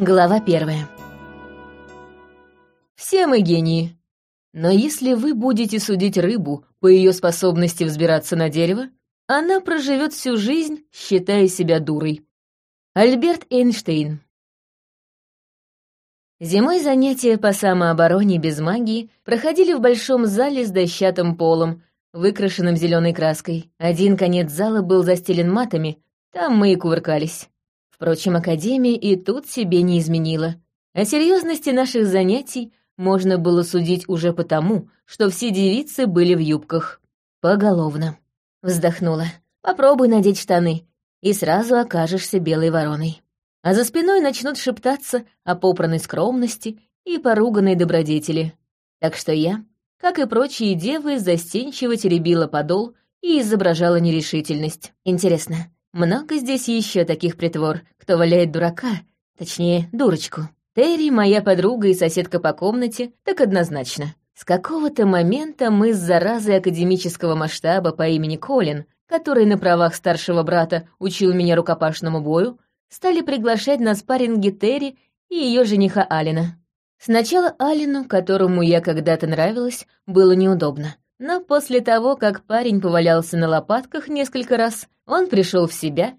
Глава первая. Все мы гении. Но если вы будете судить рыбу по ее способности взбираться на дерево, она проживет всю жизнь, считая себя дурой. Альберт Эйнштейн. Зимой занятия по самообороне без магии проходили в большом зале с дощатым полом, выкрашенным зеленой краской. Один конец зала был застелен матами, там мы и кувыркались. Впрочем, Академия и тут себе не изменила. О серьезности наших занятий можно было судить уже потому, что все девицы были в юбках. Поголовно. Вздохнула. Попробуй надеть штаны, и сразу окажешься белой вороной. А за спиной начнут шептаться о попранной скромности и поруганной добродетели. Так что я, как и прочие девы, застенчиво теребила подол и изображала нерешительность. Интересно, много здесь еще таких притвор, кто валяет дурака, точнее, дурочку. Терри, моя подруга и соседка по комнате, так однозначно. С какого-то момента мы с заразой академического масштаба по имени Колин, который на правах старшего брата учил меня рукопашному бою, стали приглашать на спарринги Терри и ее жениха Алина. Сначала Алину, которому я когда-то нравилась, было неудобно. Но после того, как парень повалялся на лопатках несколько раз, он пришел в себя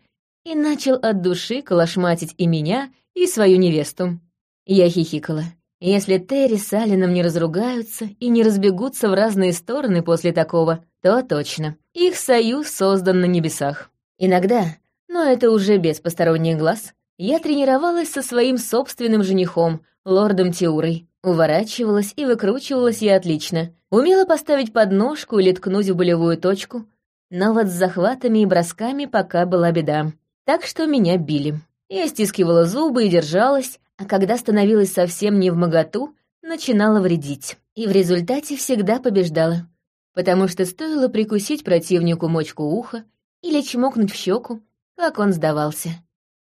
и начал от души колошматить и меня, и свою невесту. Я хихикала. Если Терри с Алином не разругаются и не разбегутся в разные стороны после такого, то точно. Их союз создан на небесах. Иногда, но это уже без посторонних глаз, я тренировалась со своим собственным женихом, лордом Теурой. Уворачивалась и выкручивалась я отлично. Умела поставить подножку или ткнуть в болевую точку. Но вот с захватами и бросками пока была беда. Так что меня били. Я стискивала зубы и держалась, а когда становилась совсем не в моготу, начинала вредить. И в результате всегда побеждала. Потому что стоило прикусить противнику мочку уха или чмокнуть в щеку, как он сдавался.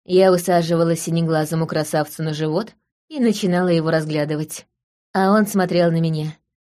Я усаживала синеглазому красавцу на живот и начинала его разглядывать. А он смотрел на меня.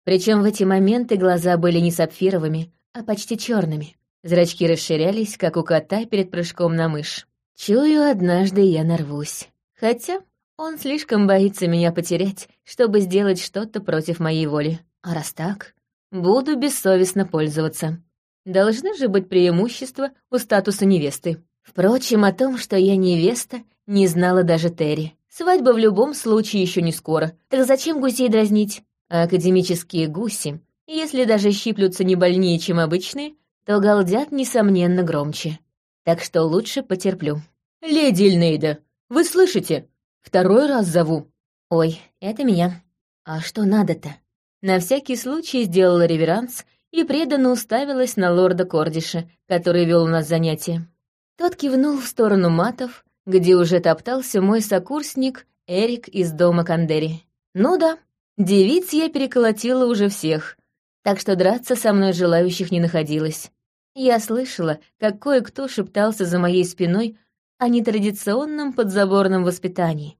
Причем в эти моменты глаза были не сапфировыми, а почти черными. Зрачки расширялись, как у кота перед прыжком на мышь. Чую, однажды я нарвусь. Хотя он слишком боится меня потерять, чтобы сделать что-то против моей воли. А раз так, буду бессовестно пользоваться. Должны же быть преимущества у статуса невесты. Впрочем, о том, что я невеста, не знала даже Терри. Свадьба в любом случае еще не скоро. Так зачем гусей дразнить? А академические гуси, если даже щиплются не больнее, чем обычные, то галдят, несомненно, громче. Так что лучше потерплю. «Леди Ильнейда, вы слышите? Второй раз зову». «Ой, это меня. А что надо-то?» На всякий случай сделала реверанс и преданно уставилась на лорда Кордиша, который вел у нас занятия. Тот кивнул в сторону матов, где уже топтался мой сокурсник Эрик из дома Кандери. Ну да, девиц я переколотила уже всех, так что драться со мной желающих не находилось. Я слышала, как кое-кто шептался за моей спиной о нетрадиционном подзаборном воспитании.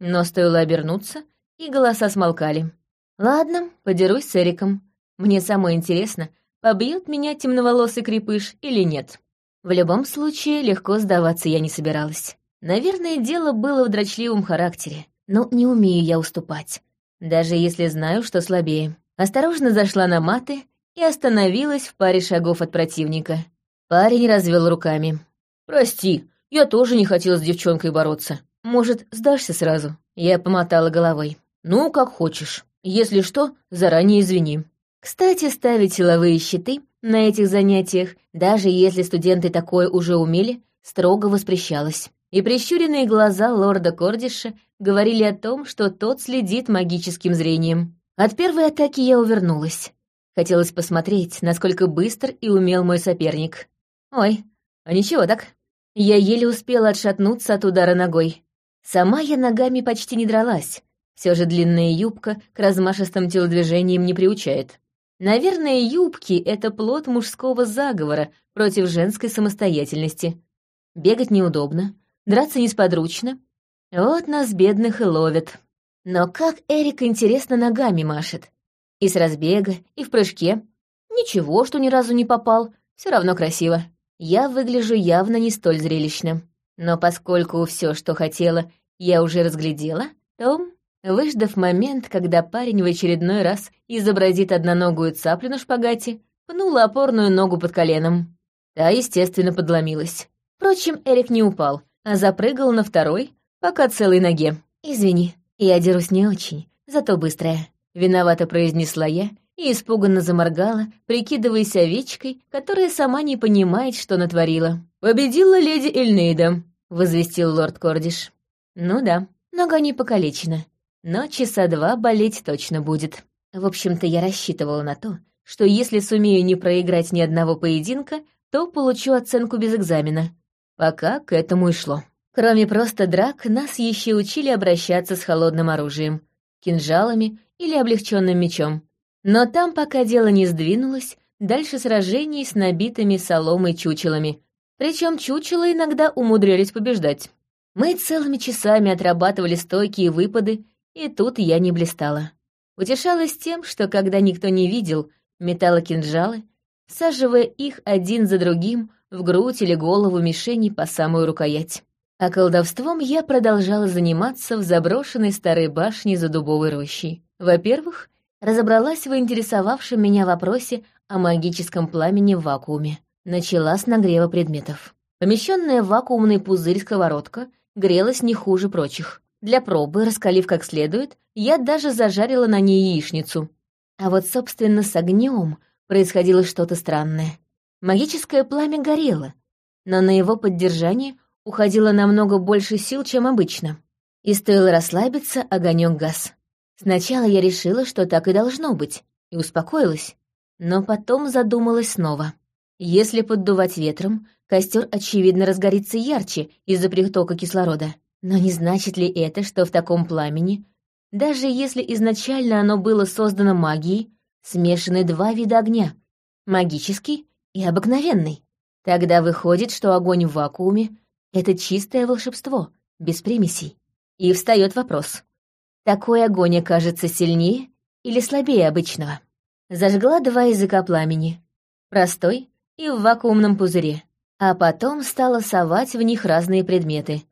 Но стоило обернуться, и голоса смолкали. Ладно, подерусь с Эриком. Мне самое интересно, побьет меня темноволосый крепыш или нет. В любом случае, легко сдаваться я не собиралась. Наверное, дело было в дрочливом характере, но не умею я уступать, даже если знаю, что слабее. Осторожно зашла на маты и остановилась в паре шагов от противника. Парень развел руками. «Прости, я тоже не хотела с девчонкой бороться. Может, сдашься сразу?» Я помотала головой. «Ну, как хочешь. Если что, заранее извини». Кстати, ставить силовые щиты на этих занятиях, даже если студенты такое уже умели, строго воспрещалось и прищуренные глаза лорда Кордиша говорили о том, что тот следит магическим зрением. От первой атаки я увернулась. Хотелось посмотреть, насколько быстр и умел мой соперник. Ой, а ничего так. Я еле успела отшатнуться от удара ногой. Сама я ногами почти не дралась. Все же длинная юбка к размашистым телодвижениям не приучает. Наверное, юбки — это плод мужского заговора против женской самостоятельности. Бегать неудобно, драться несподручно. Вот нас, бедных, и ловят. Но как Эрик интересно ногами машет. И с разбега, и в прыжке. Ничего, что ни разу не попал, все равно красиво. Я выгляжу явно не столь зрелищно. Но поскольку все, что хотела, я уже разглядела, то, выждав момент, когда парень в очередной раз изобразит одноногую цаплю на шпагате, пнула опорную ногу под коленом. Та, естественно, подломилась. Впрочем, Эрик не упал, а запрыгал на второй, пока целой ноге. «Извини, я дерусь не очень, зато быстрая», — виновато произнесла я и испуганно заморгала, прикидываясь овечкой, которая сама не понимает, что натворила. «Победила леди Эльнейда», — возвестил лорд Кордиш. «Ну да, нога не покалечена, но часа два болеть точно будет. В общем-то, я рассчитывала на то, что если сумею не проиграть ни одного поединка, то получу оценку без экзамена. Пока к этому и шло. Кроме просто драк, нас еще учили обращаться с холодным оружием, кинжалами или облегченным мечом. Но там, пока дело не сдвинулось, дальше сражений с набитыми соломой чучелами. Причем чучела иногда умудрялись побеждать. Мы целыми часами отрабатывали стойки и выпады, и тут я не блистала. Утешалась тем, что когда никто не видел, метала кинжалы, саживая их один за другим в грудь или голову мишени по самую рукоять. А колдовством я продолжала заниматься в заброшенной старой башне за дубовой рощей. Во-первых, разобралась в интересовавшем меня вопросе о магическом пламени в вакууме. Начала с нагрева предметов. Помещенная в вакуумный пузырь сковородка грелась не хуже прочих. Для пробы, раскалив как следует, я даже зажарила на ней яичницу. А вот, собственно, с огнем происходило что-то странное. Магическое пламя горело, но на его поддержание уходило намного больше сил, чем обычно. И стоило расслабиться, огонек газ. Сначала я решила, что так и должно быть, и успокоилась. Но потом задумалась снова. Если поддувать ветром, костер очевидно разгорится ярче из-за притока кислорода. Но не значит ли это, что в таком пламени, даже если изначально оно было создано магией, смешаны два вида огня — магический и обыкновенный? Тогда выходит, что огонь в вакууме это чистое волшебство, без примесей. И встает вопрос. Такой огонь окажется сильнее или слабее обычного? Зажгла два языка пламени. Простой и в вакуумном пузыре. А потом стала совать в них разные предметы.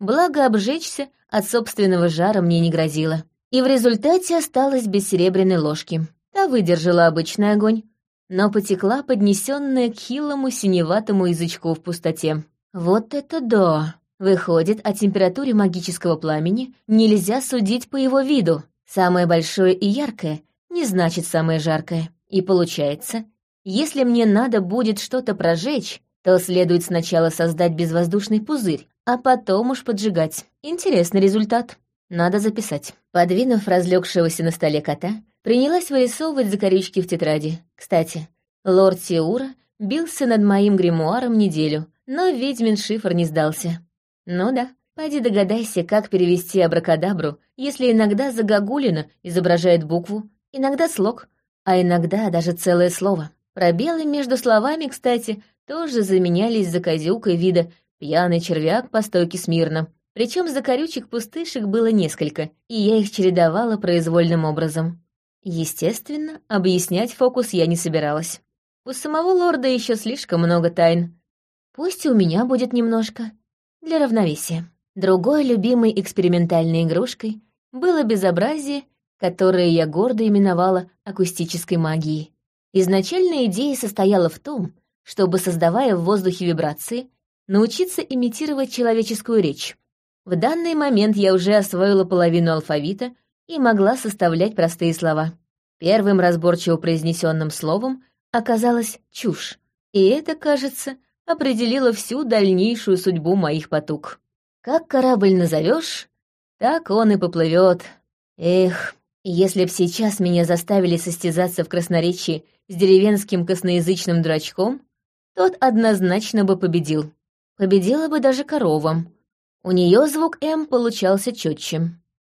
Благо обжечься от собственного жара мне не грозило. И в результате осталась без серебряной ложки. Та выдержала обычный огонь, но потекла поднесенная к хилому синеватому язычку в пустоте. Вот это да! Выходит, о температуре магического пламени нельзя судить по его виду. Самое большое и яркое не значит самое жаркое. И получается, если мне надо будет что-то прожечь, то следует сначала создать безвоздушный пузырь, а потом уж поджигать. Интересный результат. Надо записать. Подвинув разлегшегося на столе кота, принялась вырисовывать закорючки в тетради. Кстати, лорд Сиура бился над моим гримуаром неделю, но ведьмин шифр не сдался. Ну да, пойди догадайся, как перевести абракадабру, если иногда загогулина изображает букву, иногда слог, а иногда даже целое слово. Пробелы между словами, кстати, тоже заменялись за козюкой вида «пьяный червяк по стойке смирно». Причем закорючек-пустышек было несколько, и я их чередовала произвольным образом. Естественно, объяснять фокус я не собиралась. У самого лорда еще слишком много тайн, Пусть и у меня будет немножко. Для равновесия. Другой любимой экспериментальной игрушкой было безобразие, которое я гордо именовала акустической магией. Изначальная идея состояла в том, чтобы, создавая в воздухе вибрации, научиться имитировать человеческую речь. В данный момент я уже освоила половину алфавита и могла составлять простые слова. Первым разборчиво произнесенным словом оказалась «чушь», и это, кажется, определила всю дальнейшую судьбу моих потуг. Как корабль назовешь, так он и поплывет. Эх, если б сейчас меня заставили состязаться в красноречии с деревенским косноязычным дурачком, тот однозначно бы победил. Победила бы даже корова. У нее звук «М» получался четче.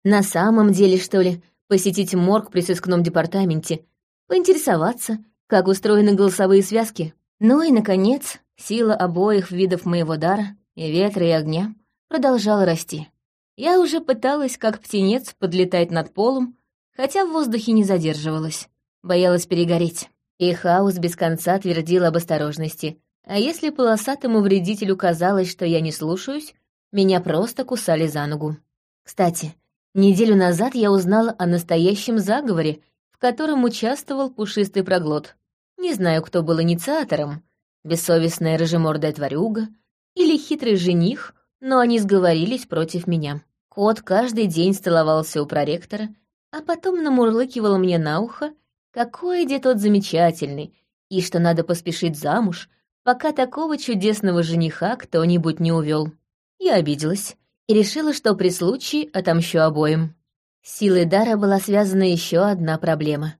На самом деле, что ли, посетить морг при сыскном департаменте, поинтересоваться, как устроены голосовые связки. Ну и, наконец, Сила обоих видов моего дара, и ветра, и огня, продолжала расти. Я уже пыталась, как птенец, подлетать над полом, хотя в воздухе не задерживалась, боялась перегореть. И хаос без конца твердил об осторожности. А если полосатому вредителю казалось, что я не слушаюсь, меня просто кусали за ногу. Кстати, неделю назад я узнала о настоящем заговоре, в котором участвовал пушистый проглот. Не знаю, кто был инициатором, бессовестная рыжемордая тварюга или хитрый жених, но они сговорились против меня. Кот каждый день столовался у проректора, а потом намурлыкивал мне на ухо, какой где тот замечательный, и что надо поспешить замуж, пока такого чудесного жениха кто-нибудь не увел. Я обиделась и решила, что при случае отомщу обоим. С силой дара была связана еще одна проблема.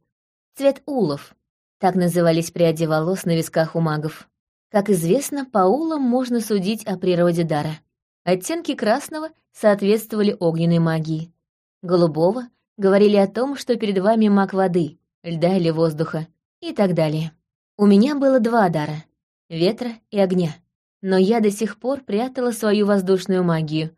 Цвет улов. Так назывались пряди волос на висках у магов. Как известно, по улам можно судить о природе дара. Оттенки красного соответствовали огненной магии. Голубого говорили о том, что перед вами маг воды, льда или воздуха, и так далее. У меня было два дара — ветра и огня. Но я до сих пор прятала свою воздушную магию.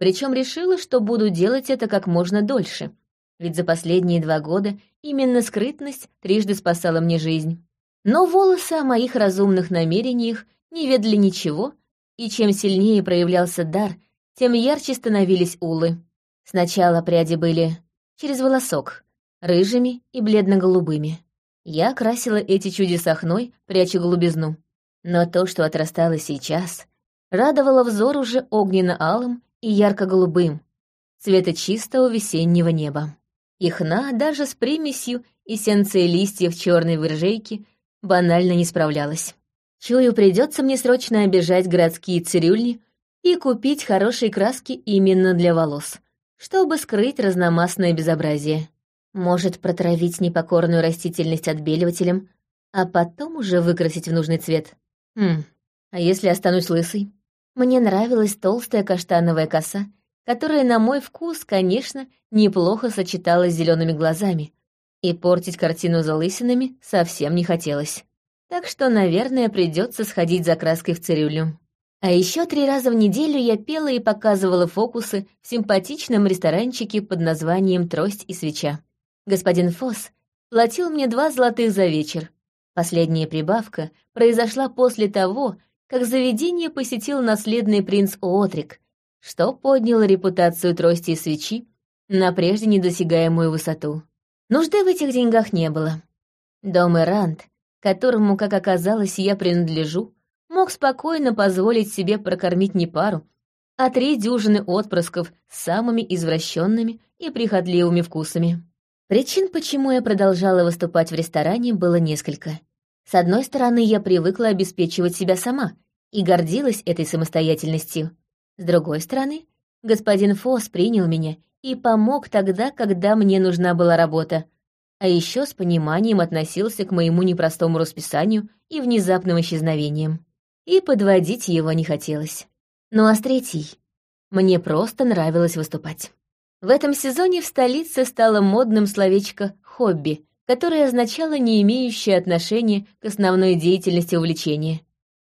Причем решила, что буду делать это как можно дольше. Ведь за последние два года именно скрытность трижды спасала мне жизнь. Но волосы о моих разумных намерениях не ведали ничего, и чем сильнее проявлялся дар, тем ярче становились улы. Сначала пряди были через волосок, рыжими и бледно-голубыми. Я красила эти чудеса хной, пряча голубизну. Но то, что отрастало сейчас, радовало взор уже огненно-алым и ярко-голубым, цвета чистого весеннего неба. И хна даже с примесью эссенции листьев черной выржейки банально не справлялась. Чую, придется мне срочно обижать городские цирюльни и купить хорошие краски именно для волос, чтобы скрыть разномастное безобразие. Может, протравить непокорную растительность отбеливателем, а потом уже выкрасить в нужный цвет. Хм, а если останусь лысой? Мне нравилась толстая каштановая коса, которая, на мой вкус, конечно, неплохо сочеталась с зелеными глазами, и портить картину залысинами совсем не хотелось. Так что, наверное, придется сходить за краской в цирюлю. А еще три раза в неделю я пела и показывала фокусы в симпатичном ресторанчике под названием «Трость и свеча». Господин Фосс платил мне два золотых за вечер. Последняя прибавка произошла после того, как заведение посетил наследный принц Отрик, что подняло репутацию трости и свечи на прежде недосягаемую высоту. Нужды в этих деньгах не было. Дом Эрант, которому, как оказалось, я принадлежу, мог спокойно позволить себе прокормить не пару, а три дюжины отпрысков с самыми извращенными и прихотливыми вкусами. Причин, почему я продолжала выступать в ресторане, было несколько. С одной стороны, я привыкла обеспечивать себя сама и гордилась этой самостоятельностью. С другой стороны, господин Фос принял меня и помог тогда, когда мне нужна была работа, а еще с пониманием относился к моему непростому расписанию и внезапным исчезновениям. И подводить его не хотелось. Ну а с третьей, мне просто нравилось выступать. В этом сезоне в столице стало модным словечко «хобби», которое означало не имеющее отношения к основной деятельности увлечения.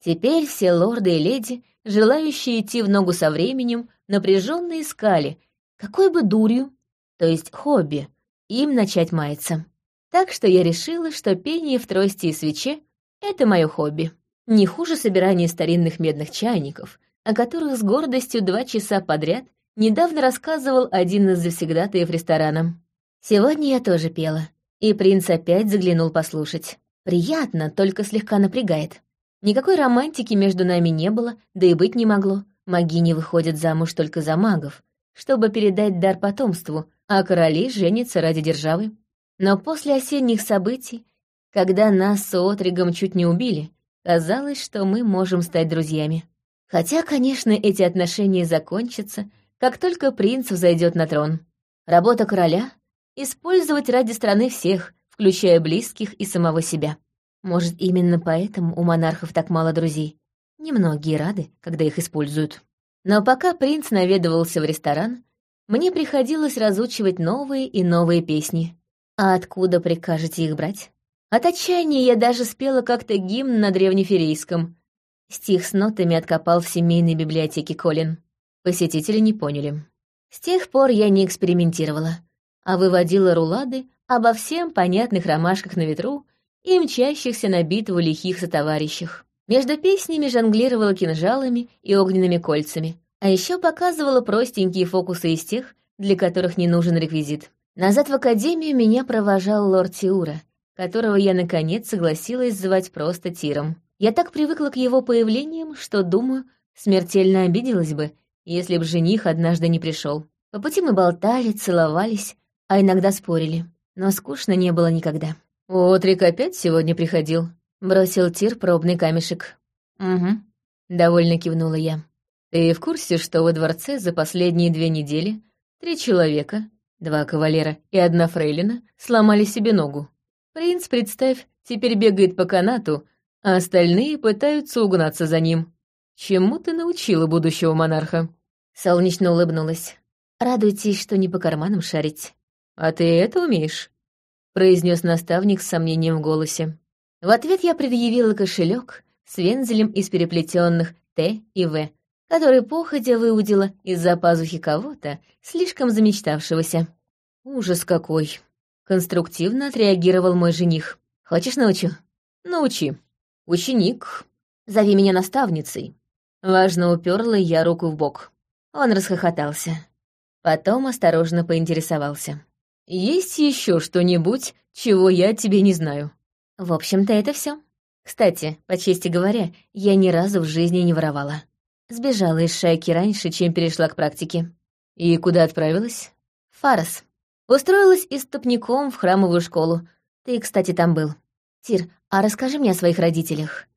Теперь все лорды и леди, желающие идти в ногу со временем, напряженно искали, какой бы дурью, то есть хобби, им начать маяться. Так что я решила, что пение в трости и свече — это мое хобби. Не хуже собирания старинных медных чайников, о которых с гордостью два часа подряд недавно рассказывал один из завсегдатаев ресторана. Сегодня я тоже пела, и принц опять заглянул послушать. Приятно, только слегка напрягает. Никакой романтики между нами не было, да и быть не могло. Магини выходят замуж только за магов, чтобы передать дар потомству, а короли женятся ради державы. Но после осенних событий, когда нас с Отригом чуть не убили, казалось, что мы можем стать друзьями. Хотя, конечно, эти отношения закончатся, как только принц взойдет на трон. Работа короля — использовать ради страны всех, включая близких и самого себя. Может, именно поэтому у монархов так мало друзей. Немногие рады, когда их используют. Но пока принц наведывался в ресторан, мне приходилось разучивать новые и новые песни. А откуда прикажете их брать? От отчаяния я даже спела как-то гимн на древнеферейском. Стих с нотами откопал в семейной библиотеке Колин. Посетители не поняли. С тех пор я не экспериментировала, а выводила рулады обо всем понятных ромашках на ветру и мчащихся на битву лихих сотоварищах. Между песнями жонглировала кинжалами и огненными кольцами, А еще показывала простенькие фокусы из тех, для которых не нужен реквизит. Назад в академию меня провожал лорд Тиура, которого я, наконец, согласилась звать просто Тиром. Я так привыкла к его появлениям, что, думаю, смертельно обиделась бы, если б жених однажды не пришел. По пути мы болтали, целовались, а иногда спорили. Но скучно не было никогда. «Отрик опять сегодня приходил?» — бросил Тир пробный камешек. «Угу», — довольно кивнула я. «Ты в курсе, что во дворце за последние две недели три человека, два кавалера и одна фрейлина, сломали себе ногу? Принц, представь, теперь бегает по канату, а остальные пытаются угнаться за ним. Чему ты научила будущего монарха?» Солнечно улыбнулась. «Радуйтесь, что не по карманам шарить». «А ты это умеешь?» — произнес наставник с сомнением в голосе. В ответ я предъявила кошелек с вензелем из переплетенных Т и В, который походя выудила из-за пазухи кого-то, слишком замечтавшегося. «Ужас какой!» — конструктивно отреагировал мой жених. «Хочешь научу?» «Научи. Ученик. Зови меня наставницей». Важно уперла я руку в бок. Он расхохотался. Потом осторожно поинтересовался. «Есть еще что-нибудь, чего я тебе не знаю?» «В общем-то, это все. Кстати, по чести говоря, я ни разу в жизни не воровала. Сбежала из шайки раньше, чем перешла к практике. И куда отправилась? Фарос. Устроилась истопником в храмовую школу. Ты, кстати, там был. Тир, а расскажи мне о своих родителях.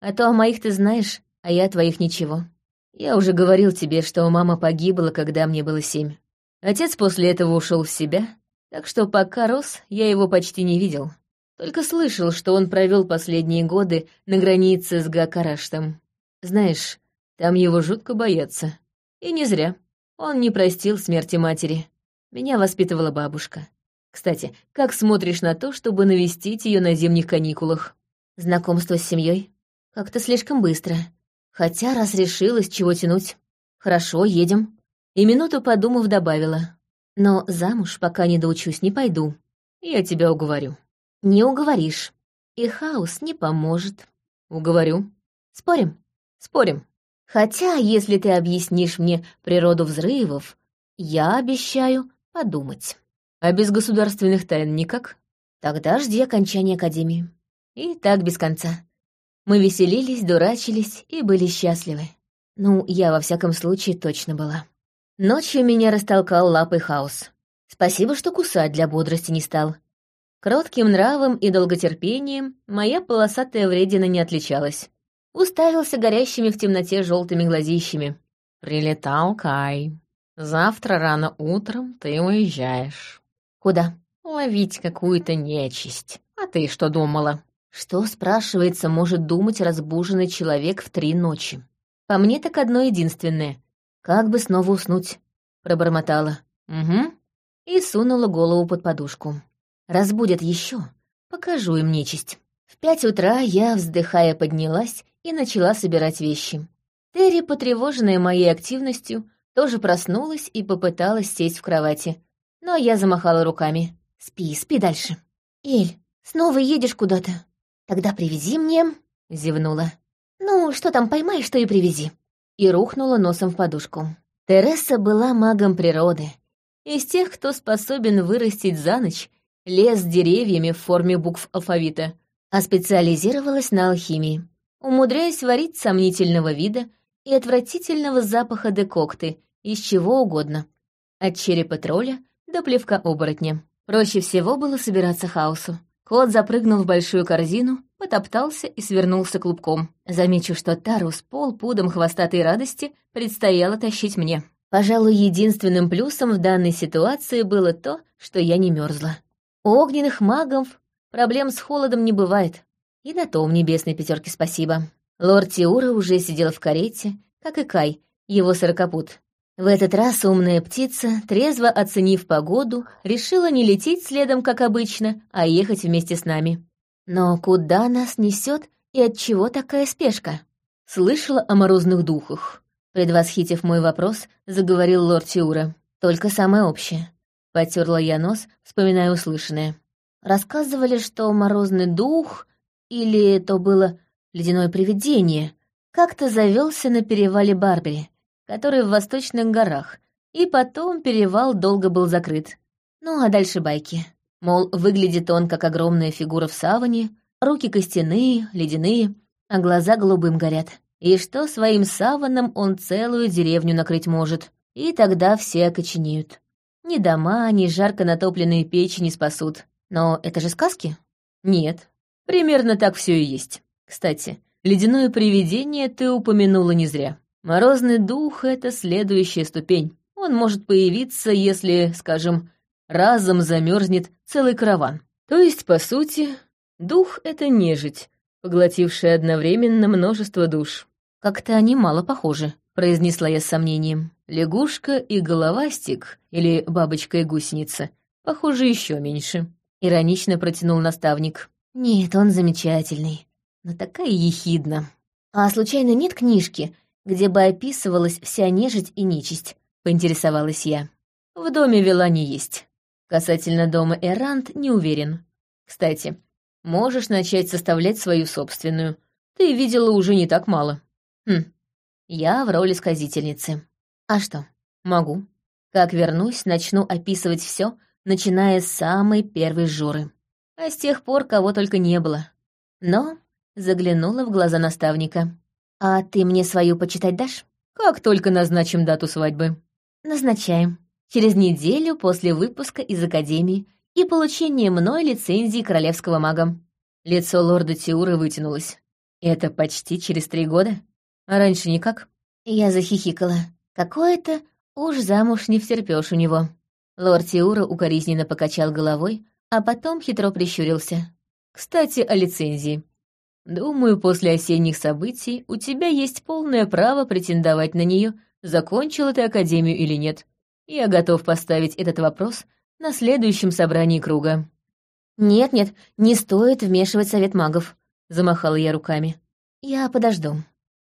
А то о моих ты знаешь, а я о твоих ничего. Я уже говорил тебе, что мама погибла, когда мне было семь. Отец после этого ушел в себя, так что пока рос, я его почти не видел. Только слышал, что он провел последние годы на границе с Гакараштом. Знаешь, там его жутко боятся. И не зря. Он не простил смерти матери. Меня воспитывала бабушка. Кстати, как смотришь на то, чтобы навестить ее на зимних каникулах? Знакомство с семьей? Как-то слишком быстро. Хотя раз решилась, чего тянуть. Хорошо, едем. И минуту подумав, добавила. Но замуж, пока не доучусь, не пойду. Я тебя уговорю. Не уговоришь. И хаос не поможет. Уговорю. Спорим? Спорим. Хотя, если ты объяснишь мне природу взрывов, я обещаю подумать. А без государственных тайн никак? Тогда жди окончания Академии. И так без конца. Мы веселились, дурачились и были счастливы. Ну, я во всяком случае точно была. Ночью меня растолкал лапой хаос. Спасибо, что кусать для бодрости не стал. Кротким нравом и долготерпением моя полосатая вредина не отличалась. Уставился горящими в темноте желтыми глазищами. «Прилетал Кай. Завтра рано утром ты уезжаешь». «Куда?» «Ловить какую-то нечисть. А ты что думала?» Что, спрашивается, может думать разбуженный человек в три ночи? По мне так одно единственное. Как бы снова уснуть? Пробормотала. Угу. И сунула голову под подушку. Разбудят еще. Покажу им нечисть. В пять утра я, вздыхая, поднялась и начала собирать вещи. Терри, потревоженная моей активностью, тоже проснулась и попыталась сесть в кровати. Но я замахала руками. «Спи, спи дальше». «Эль, снова едешь куда-то?» «Тогда привези мне...» — зевнула. «Ну, что там поймаешь, то и привези». И рухнула носом в подушку. Тереса была магом природы. Из тех, кто способен вырастить за ночь лес с деревьями в форме букв алфавита, а специализировалась на алхимии, умудряясь варить сомнительного вида и отвратительного запаха декокты из чего угодно, от черепа тролля до плевка оборотня. Проще всего было собираться хаосу. Кот запрыгнул в большую корзину, потоптался и свернулся клубком. Замечу, что тару с полпудом хвостатой радости предстояло тащить мне. Пожалуй, единственным плюсом в данной ситуации было то, что я не мерзла. У огненных магов проблем с холодом не бывает. И на том небесной пятерке спасибо. Лорд Тиура уже сидел в карете, как и Кай, его сорокопут. В этот раз умная птица, трезво оценив погоду, решила не лететь следом, как обычно, а ехать вместе с нами. Но куда нас несет и от чего такая спешка? Слышала о морозных духах. Предвосхитив мой вопрос, заговорил лорд Тиура. Только самое общее. Потерла я нос, вспоминая услышанное. Рассказывали, что морозный дух, или то было ледяное привидение, как-то завелся на перевале Барбери который в восточных горах, и потом перевал долго был закрыт. Ну а дальше байки. Мол, выглядит он как огромная фигура в саване, руки костяные, ледяные, а глаза голубым горят. И что своим саваном он целую деревню накрыть может, и тогда все окоченеют. Ни дома, ни жарко натопленные печи не спасут. Но это же сказки? Нет. Примерно так все и есть. Кстати, ледяное привидение ты упомянула не зря. Морозный дух — это следующая ступень. Он может появиться, если, скажем, разом замерзнет целый караван. То есть, по сути, дух — это нежить, поглотившая одновременно множество душ. Как-то они мало похожи, произнесла я с сомнением. Лягушка и головастик, или бабочка и гусеница, похоже, еще меньше. Иронично протянул наставник. Нет, он замечательный, но такая ехидна. А случайно нет книжки, где бы описывалась вся нежить и нечисть?» — поинтересовалась я. «В доме вела не есть. Касательно дома Эрант не уверен. Кстати, можешь начать составлять свою собственную. Ты видела уже не так мало. Хм, я в роли сказительницы. А что? Могу. Как вернусь, начну описывать все, начиная с самой первой журы. А с тех пор кого только не было. Но заглянула в глаза наставника. «А ты мне свою почитать дашь?» «Как только назначим дату свадьбы». «Назначаем. Через неделю после выпуска из Академии и получения мной лицензии королевского мага». Лицо лорда Тиура вытянулось. «Это почти через три года? А раньше никак?» Я захихикала. «Какое-то уж замуж не втерпёшь у него». Лорд Тиура укоризненно покачал головой, а потом хитро прищурился. «Кстати, о лицензии. Думаю, после осенних событий у тебя есть полное право претендовать на нее, закончила ты академию или нет. Я готов поставить этот вопрос на следующем собрании круга». «Нет-нет, не стоит вмешивать совет магов», — замахала я руками. «Я подожду».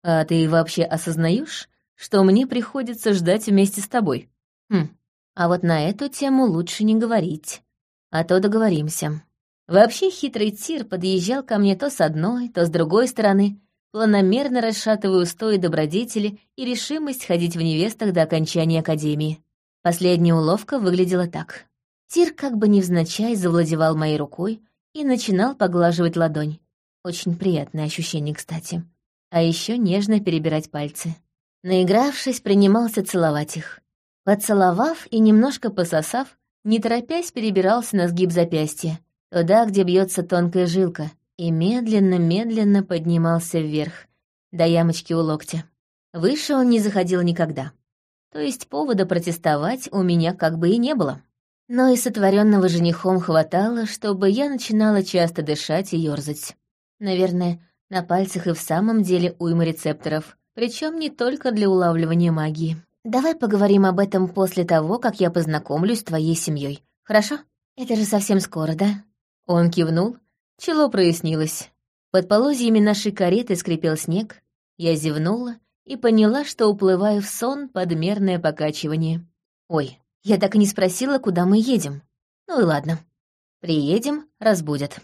«А ты вообще осознаешь, что мне приходится ждать вместе с тобой?» «Хм, а вот на эту тему лучше не говорить, а то договоримся». Вообще хитрый тир подъезжал ко мне то с одной, то с другой стороны, планомерно расшатывая устои добродетели и решимость ходить в невестах до окончания академии. Последняя уловка выглядела так. Тир как бы невзначай завладевал моей рукой и начинал поглаживать ладонь. Очень приятное ощущение, кстати. А еще нежно перебирать пальцы. Наигравшись, принимался целовать их. Поцеловав и немножко пососав, не торопясь перебирался на сгиб запястья, туда, где бьется тонкая жилка, и медленно-медленно поднимался вверх, до ямочки у локтя. Выше он не заходил никогда. То есть повода протестовать у меня как бы и не было. Но и сотворенного женихом хватало, чтобы я начинала часто дышать и ёрзать. Наверное, на пальцах и в самом деле уйма рецепторов, причем не только для улавливания магии. Давай поговорим об этом после того, как я познакомлюсь с твоей семьей. Хорошо? Это же совсем скоро, да? Он кивнул, чело прояснилось. Под полозьями нашей кареты скрипел снег. Я зевнула и поняла, что уплываю в сон под мерное покачивание. Ой, я так и не спросила, куда мы едем. Ну и ладно. Приедем, разбудят.